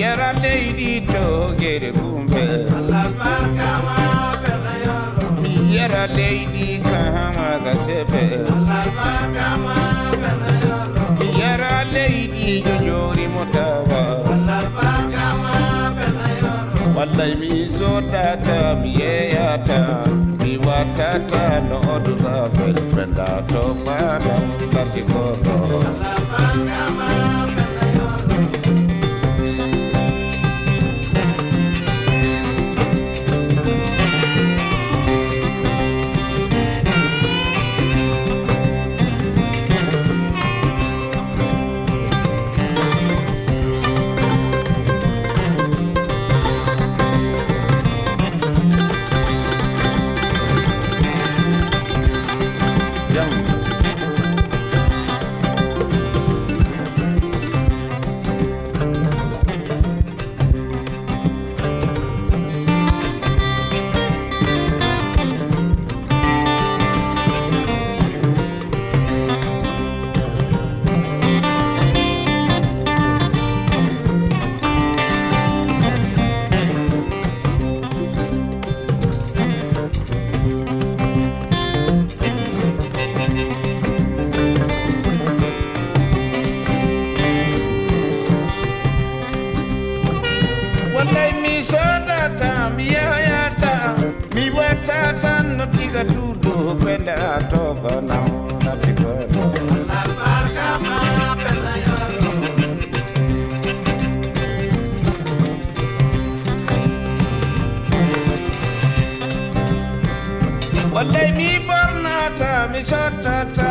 yɛra lady togere kunbɛ yɛra leydi kahama ka sɛbɛ yɛra leydi jojori motaba wallayi mi sodata mi yeyata mi watata noodura felpenda to mana tati koto wallay mi sodata mi yeyata mi wattata no diga tudo penda toba nam nati koto wallay mi bornata mi sottata